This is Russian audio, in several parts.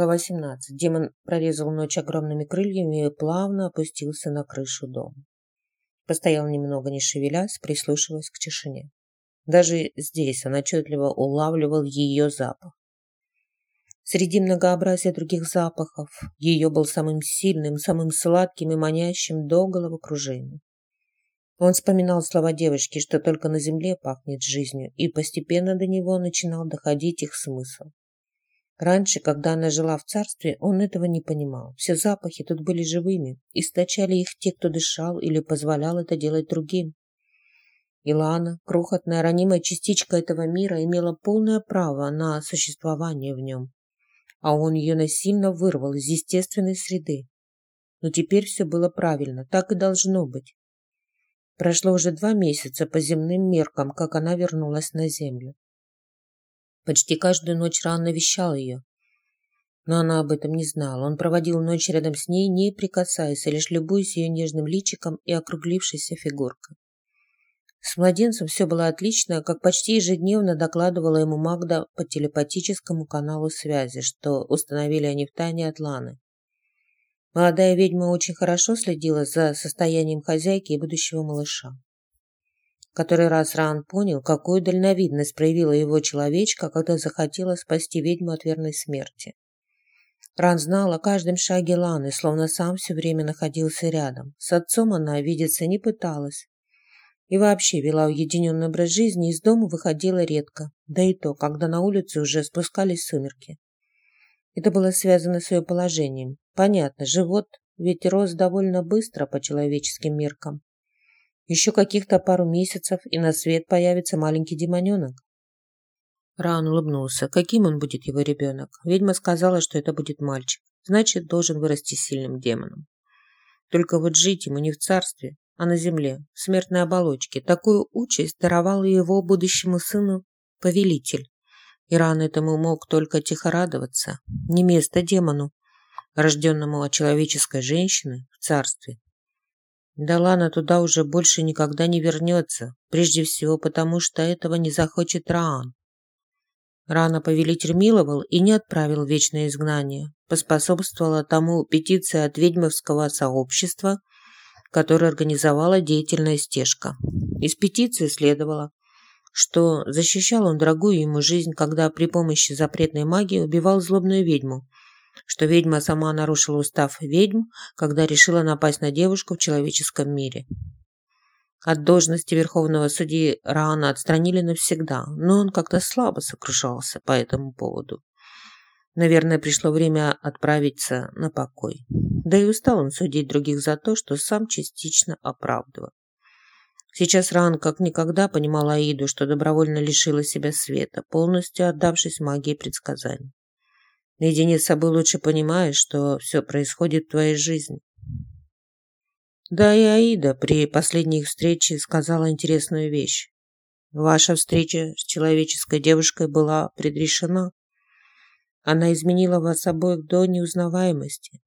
Глава 17. Демон прорезал ночь огромными крыльями и плавно опустился на крышу дома. Постоял немного, не шевелясь, прислушиваясь к тишине. Даже здесь он отчетливо улавливал ее запах. Среди многообразия других запахов ее был самым сильным, самым сладким и манящим до головокружения. Он вспоминал слова девочки, что только на земле пахнет жизнью, и постепенно до него начинал доходить их смысл. Раньше, когда она жила в царстве, он этого не понимал. Все запахи тут были живыми, источали их те, кто дышал или позволял это делать другим. Илана, крохотная ранимая частичка этого мира, имела полное право на существование в нем, а он ее насильно вырвал из естественной среды. Но теперь все было правильно, так и должно быть. Прошло уже два месяца по земным меркам, как она вернулась на землю. Почти каждую ночь Ран навещал ее. Но она об этом не знала. Он проводил ночь рядом с ней, не прикасаясь, а лишь любуясь ее нежным личиком и округлившейся фигуркой. С младенцем все было отлично, как почти ежедневно докладывала ему Магда по телепатическому каналу связи, что установили они в тайне от Ланы. Молодая ведьма очень хорошо следила за состоянием хозяйки и будущего малыша который раз Ран понял, какую дальновидность проявила его человечка, когда захотела спасти ведьму от верной смерти. Ран знал о каждом шаге Ланы, словно сам все время находился рядом. С отцом она видеться не пыталась. И вообще вела уединенный образ жизни, из дома выходила редко, да и то, когда на улице уже спускались сумерки. Это было связано с ее положением. Понятно, живот ведь рос довольно быстро по человеческим меркам. Еще каких-то пару месяцев, и на свет появится маленький демоненок. Ран улыбнулся. Каким он будет его ребенок? Ведьма сказала, что это будет мальчик. Значит, должен вырасти сильным демоном. Только вот жить ему не в царстве, а на земле, в смертной оболочке. Такую участь даровал его будущему сыну повелитель. И Ран этому мог только тихо радоваться. Не место демону, рожденному от человеческой женщины в царстве. Да Лана туда уже больше никогда не вернется, прежде всего потому, что этого не захочет Раан. Рано повелитель миловал и не отправил вечное изгнание. Поспособствовала тому петиция от ведьмовского сообщества, которое организовала деятельная стежка. Из петиции следовало, что защищал он дорогую ему жизнь, когда при помощи запретной магии убивал злобную ведьму, что ведьма сама нарушила устав ведьм, когда решила напасть на девушку в человеческом мире. От должности верховного судьи Раана отстранили навсегда, но он как-то слабо сокрушался по этому поводу. Наверное, пришло время отправиться на покой. Да и устал он судить других за то, что сам частично оправдывал. Сейчас Ран как никогда понимал Аиду, что добровольно лишила себя света, полностью отдавшись магии предсказаний. Наедине с собой лучше понимаешь, что все происходит в твоей жизни. Да и Аида при последней встрече сказала интересную вещь. Ваша встреча с человеческой девушкой была предрешена. Она изменила вас обоих до неузнаваемости.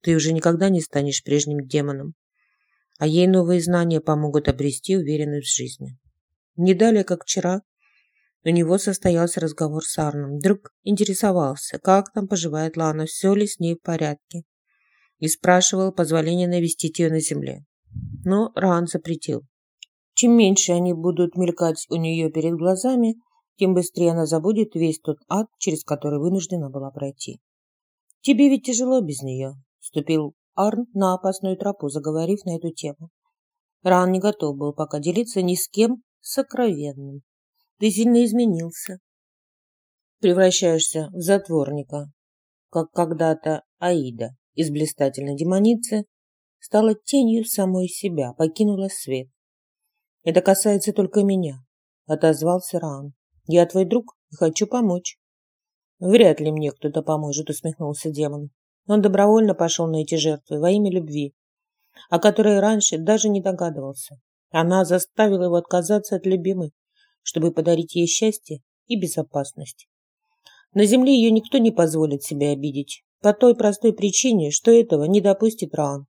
Ты уже никогда не станешь прежним демоном, а ей новые знания помогут обрести уверенность в жизни. Не далее, как вчера, у него состоялся разговор с Арном. Друг интересовался, как там поживает Лана, все ли с ней в порядке. И спрашивал позволения навестить ее на земле. Но Ран запретил. Чем меньше они будут мелькать у нее перед глазами, тем быстрее она забудет весь тот ад, через который вынуждена была пройти. «Тебе ведь тяжело без нее», – вступил Арн на опасную тропу, заговорив на эту тему. Ран не готов был пока делиться ни с кем сокровенным. Ты сильно изменился. Превращаешься в затворника, как когда-то Аида из блистательной демоницы стала тенью самой себя, покинула свет. Это касается только меня, отозвался Раан. Я твой друг и хочу помочь. Вряд ли мне кто-то поможет, усмехнулся демон. Он добровольно пошел на эти жертвы во имя любви, о которой раньше даже не догадывался. Она заставила его отказаться от любимой, чтобы подарить ей счастье и безопасность. На земле ее никто не позволит себя обидеть, по той простой причине, что этого не допустит Раан.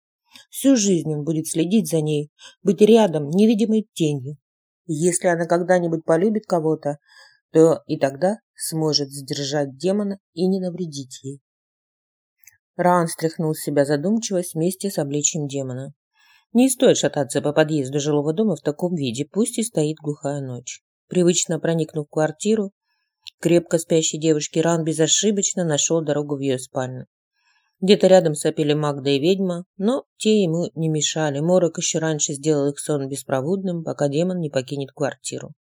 Всю жизнь он будет следить за ней, быть рядом, невидимой тенью. Если она когда-нибудь полюбит кого-то, то и тогда сможет сдержать демона и не навредить ей. Ран стряхнул с себя задумчивость вместе с обличием демона. Не стоит шататься по подъезду жилого дома в таком виде, пусть и стоит глухая ночь. Привычно проникнув в квартиру, крепко спящей девушки Ран безошибочно нашел дорогу в ее спальню. Где-то рядом сопели Магда и ведьма, но те ему не мешали. Морок еще раньше сделал их сон беспроводным, пока демон не покинет квартиру.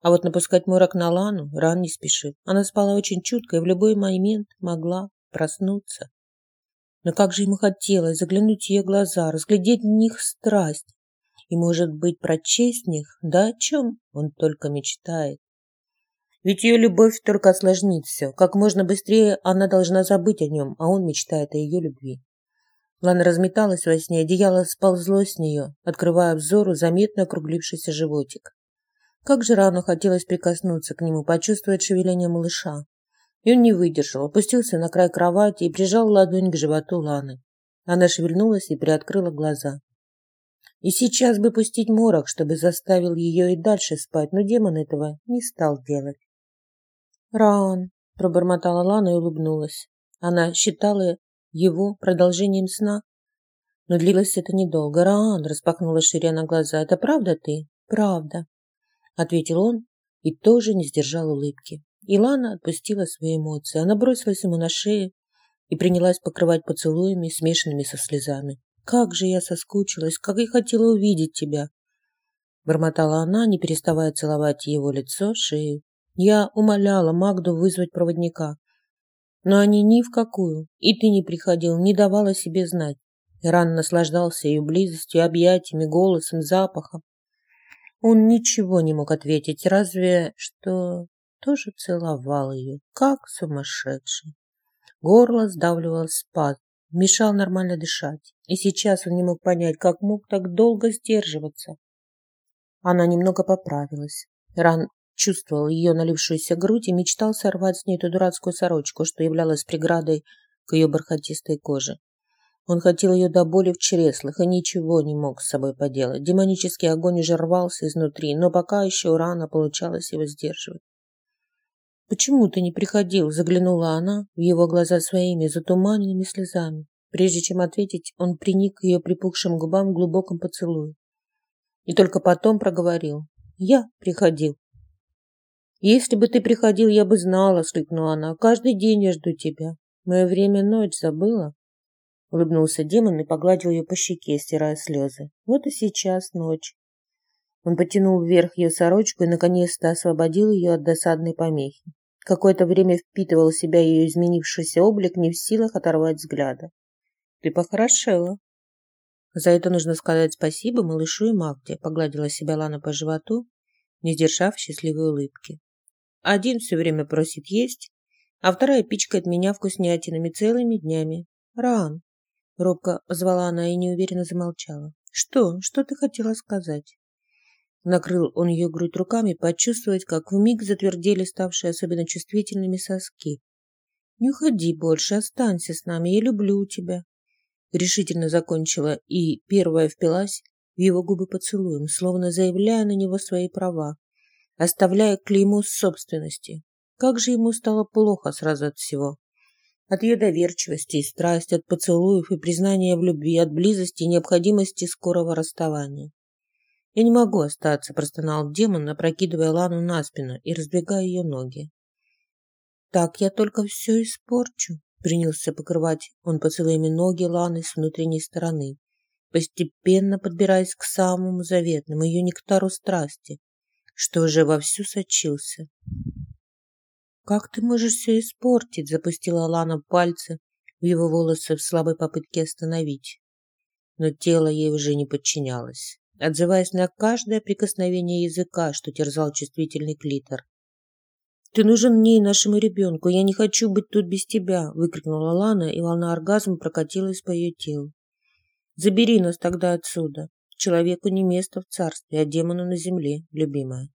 А вот напускать морок на Лану Ран не спешит. Она спала очень чутко и в любой момент могла проснуться. Но как же ему хотелось заглянуть в ее глаза, разглядеть в них страсть и, может быть, прочесть в них, да о чем он только мечтает. Ведь ее любовь только осложнит все. Как можно быстрее она должна забыть о нем, а он мечтает о ее любви. Лана разметалась во сне, одеяло сползло с нее, открывая взору заметно округлившийся животик. Как же рано хотелось прикоснуться к нему, почувствовать шевеление малыша. И он не выдержал, опустился на край кровати и прижал ладонь к животу Ланы. Она шевельнулась и приоткрыла глаза. И сейчас бы пустить морок, чтобы заставил ее и дальше спать, но демон этого не стал делать. «Ран», – пробормотала Лана и улыбнулась. Она считала его продолжением сна. Но длилось это недолго. «Ран», – распахнула шире на глаза, – «это правда ты?» «Правда», – ответил он и тоже не сдержал улыбки. Илана отпустила свои эмоции. Она бросилась ему на шею и принялась покрывать поцелуями, смешанными со слезами. «Как же я соскучилась! Как я хотела увидеть тебя!» Бормотала она, не переставая целовать его лицо, шею. Я умоляла Магду вызвать проводника. Но они ни в какую. И ты не приходил, не давала себе знать. Ран наслаждался ее близостью, объятиями, голосом, запахом. Он ничего не мог ответить, разве что тоже целовал ее, как сумасшедший. Горло сдавливало спазм, мешал нормально дышать. И сейчас он не мог понять, как мог так долго сдерживаться. Она немного поправилась. Ран чувствовал ее налившуюся грудь и мечтал сорвать с ней эту дурацкую сорочку, что являлась преградой к ее бархатистой коже. Он хотел ее до боли в чреслах и ничего не мог с собой поделать. Демонический огонь уже рвался изнутри, но пока еще рано получалось его сдерживать. «Почему ты не приходил?» – заглянула она в его глаза своими затуманенными слезами. Прежде чем ответить, он приник к ее припухшим губам в глубоком поцелуе. И только потом проговорил. «Я приходил». «Если бы ты приходил, я бы знала», — слыкнула она. «Каждый день я жду тебя. Мое время ночь забыла?» Улыбнулся демон и погладил ее по щеке, стирая слезы. «Вот и сейчас ночь». Он потянул вверх ее сорочку и, наконец-то, освободил ее от досадной помехи. Какое-то время впитывал в себя ее изменившийся облик, не в силах оторвать взгляда. «Ты похорошела». «За это нужно сказать спасибо малышу и Магде», — погладила себя Лана по животу, не сдержав счастливой улыбки. Один все время просит есть, а вторая пичкает меня вкуснятинами целыми днями. Ран. Робко позвала она и неуверенно замолчала. Что? Что ты хотела сказать? Накрыл он ее грудь руками, почувствовать, как вмиг затвердели ставшие особенно чувствительными соски. «Не уходи больше, останься с нами, я люблю тебя». Решительно закончила и первая впилась в его губы поцелуем, словно заявляя на него свои права оставляя клейму собственности. Как же ему стало плохо сразу от всего. От ее доверчивости и страсти, от поцелуев и признания в любви, от близости и необходимости скорого расставания. «Я не могу остаться», – простонал демон, опрокидывая Лану на спину и разбегая ее ноги. «Так я только все испорчу», – принялся покрывать он поцелуями ноги Ланы с внутренней стороны, постепенно подбираясь к самому заветному ее нектару страсти, что уже вовсю сочился. «Как ты можешь все испортить?» – запустила Лана пальцы в его волосы в слабой попытке остановить. Но тело ей уже не подчинялось, отзываясь на каждое прикосновение языка, что терзал чувствительный клитор. «Ты нужен мне и нашему ребенку. Я не хочу быть тут без тебя!» – выкрикнула Лана, и волна оргазма прокатилась по ее телу. «Забери нас тогда отсюда. Человеку не место в царстве, а демону на земле, любимая.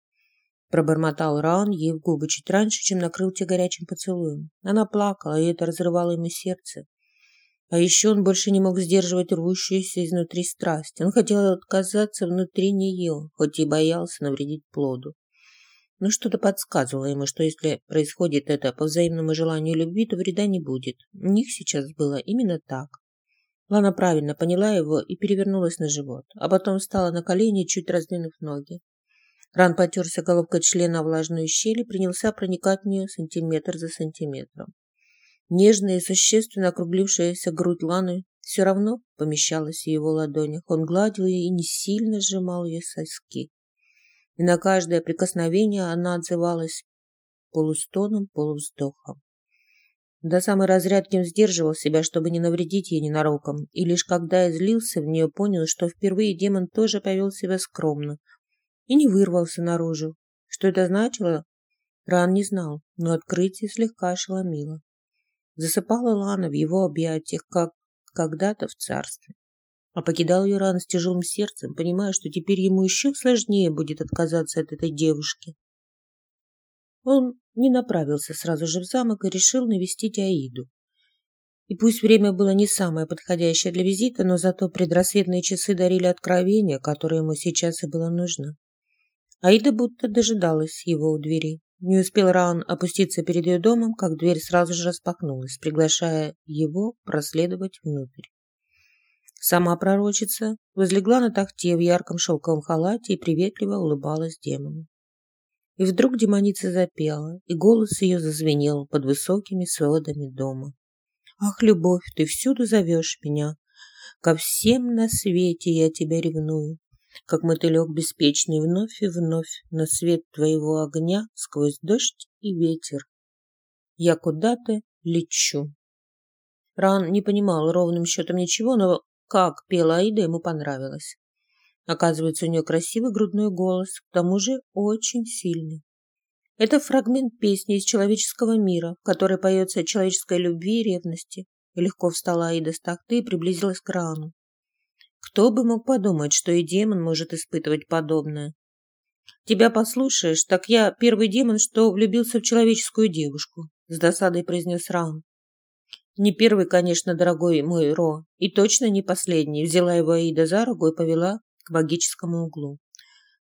Пробормотал Раун ей в губы чуть раньше, чем накрыл те горячим поцелуем. Она плакала, и это разрывало ему сердце. А еще он больше не мог сдерживать рвущуюся изнутри страсть. Он хотел отказаться внутри нее, хоть и боялся навредить плоду. но что-то подсказывало ему, что если происходит это по взаимному желанию любви, то вреда не будет. У них сейчас было именно так. Лана правильно поняла его и перевернулась на живот, а потом встала на колени, чуть раздвинув ноги. Ран потерся головкой члена влажную щель и принялся проникать в нее сантиметр за сантиметром. Нежная и существенно округлившаяся грудь Ланы все равно помещалась в его ладонях. Он гладил ее и не сильно сжимал ее соски. И на каждое прикосновение она отзывалась полустоном, полувздохом. До самой разрядки он сдерживал себя, чтобы не навредить ей ненароком, и лишь когда я злился в нее, понял, что впервые демон тоже повел себя скромно и не вырвался наружу. Что это значило, Ран не знал, но открытие слегка ошеломило. Засыпала Лана в его объятиях, как когда-то в царстве. А покидал ее Ран с тяжелым сердцем, понимая, что теперь ему еще сложнее будет отказаться от этой девушки. Он не направился сразу же в замок и решил навестить Аиду. И пусть время было не самое подходящее для визита, но зато предрассветные часы дарили откровение, которое ему сейчас и было нужно. Аида будто дожидалась его у двери. Не успел Раун опуститься перед ее домом, как дверь сразу же распахнулась, приглашая его проследовать внутрь. Сама пророчица возлегла на тахте в ярком шелковом халате и приветливо улыбалась демону. И вдруг демоница запела, и голос ее зазвенел под высокими сводами дома. «Ах, любовь, ты всюду зовешь меня, ко всем на свете я тебя ревную, как мотылек беспечный вновь и вновь на свет твоего огня сквозь дождь и ветер. Я куда-то лечу». Ран не понимал ровным счетом ничего, но как пела Аида ему понравилось. Оказывается, у нее красивый грудной голос, к тому же очень сильный. Это фрагмент песни из человеческого мира, в которой поется о человеческой любви и ревности. И легко встала Аида с тахты и приблизилась к Рану. Кто бы мог подумать, что и демон может испытывать подобное? Тебя послушаешь, так я первый демон, что влюбился в человеческую девушку, с досадой произнес Ран. Не первый, конечно, дорогой мой Ро, и точно не последний. Взяла его Аида за руку и повела к магическому углу.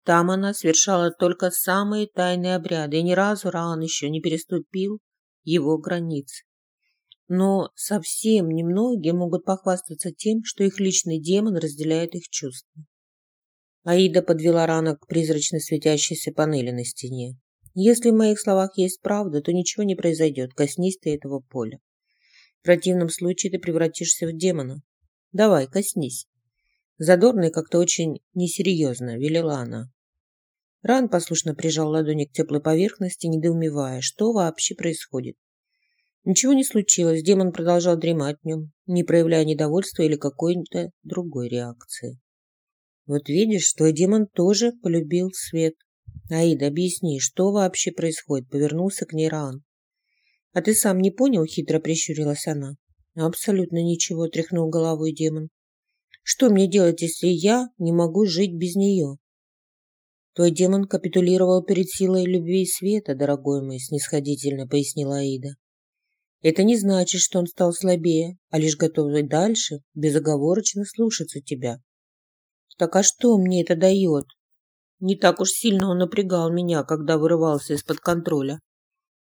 Там она совершала только самые тайные обряды, и ни разу Раан еще не переступил его границы. Но совсем немногие могут похвастаться тем, что их личный демон разделяет их чувства. Аида подвела Рана к призрачно светящейся панели на стене. Если в моих словах есть правда, то ничего не произойдет, коснись ты этого поля. В противном случае ты превратишься в демона. Давай, коснись. Задорно и как-то очень несерьезно, велела она. Ран послушно прижал ладони к теплой поверхности, недоумевая, что вообще происходит. Ничего не случилось, демон продолжал дремать в нем, не проявляя недовольства или какой-то другой реакции. Вот видишь, твой демон тоже полюбил свет. Аида, объясни, что вообще происходит? Повернулся к ней Ран. А ты сам не понял? Хитро прищурилась она. Абсолютно ничего, тряхнул головой демон. Что мне делать, если я не могу жить без нее? Твой демон капитулировал перед силой любви и света, дорогой мой, снисходительно пояснила Аида. Это не значит, что он стал слабее, а лишь готовый дальше безоговорочно слушаться тебя. Так а что мне это дает? Не так уж сильно он напрягал меня, когда вырывался из-под контроля.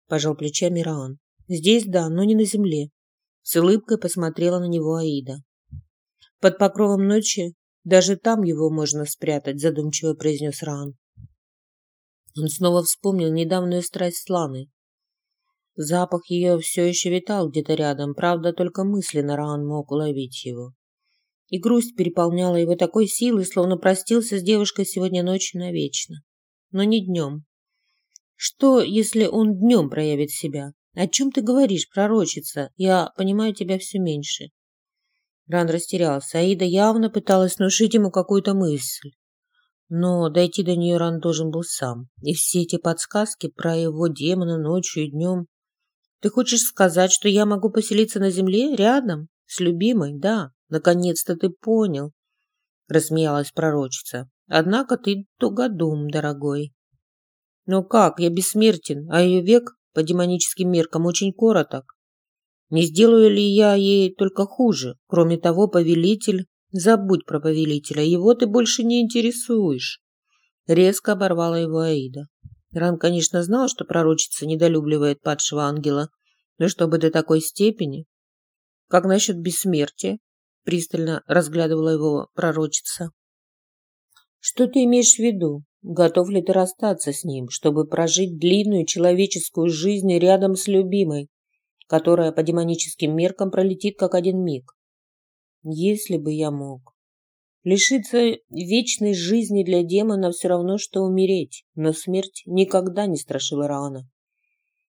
Пожал плечами Раан. Здесь да, но не на земле. С улыбкой посмотрела на него Аида. Под покровом ночи даже там его можно спрятать, задумчиво произнес Раан. Он снова вспомнил недавнюю страсть Сланы. Запах ее все еще витал где-то рядом, правда, только мысленно Раан мог уловить его. И грусть переполняла его такой силой, словно простился с девушкой сегодня ночью навечно. Но не днем. Что, если он днем проявит себя? О чем ты говоришь, пророчица? Я понимаю тебя все меньше. Ран растерялся. Аида явно пыталась внушить ему какую-то мысль. Но дойти до нее Ран должен был сам. И все эти подсказки про его демона ночью и днем. Ты хочешь сказать, что я могу поселиться на земле рядом? С любимой? Да. Наконец-то ты понял. Рассмеялась пророчица. Однако ты тугодум, дорогой. Но как? Я бессмертен, а ее век по демоническим меркам очень короток. Не сделаю ли я ей только хуже? Кроме того, повелитель... Забудь про повелителя, его ты больше не интересуешь. Резко оборвала его Аида. Ран, конечно, знал, что пророчица недолюбливает падшего ангела, но чтобы до такой степени... Как насчет бессмертия? Пристально разглядывала его пророчица. Что ты имеешь в виду? Готов ли ты расстаться с ним, чтобы прожить длинную человеческую жизнь рядом с любимой, которая по демоническим меркам пролетит как один миг? Если бы я мог. Лишиться вечной жизни для демона все равно, что умереть, но смерть никогда не страшила Раана.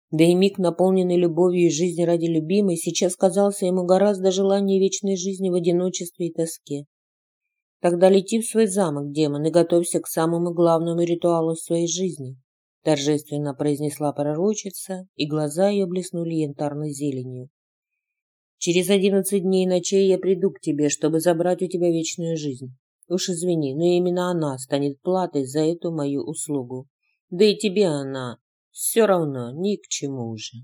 Да и миг, наполненный любовью и жизнью ради любимой, сейчас казался ему гораздо желаннее вечной жизни в одиночестве и тоске. Тогда лети в свой замок, демон, и готовься к самому главному ритуалу своей жизни, торжественно произнесла пророчица, и глаза ее блеснули янтарной зеленью. Через одиннадцать дней и ночей я приду к тебе, чтобы забрать у тебя вечную жизнь. Уж извини, но именно она станет платой за эту мою услугу. Да и тебе она все равно ни к чему уже.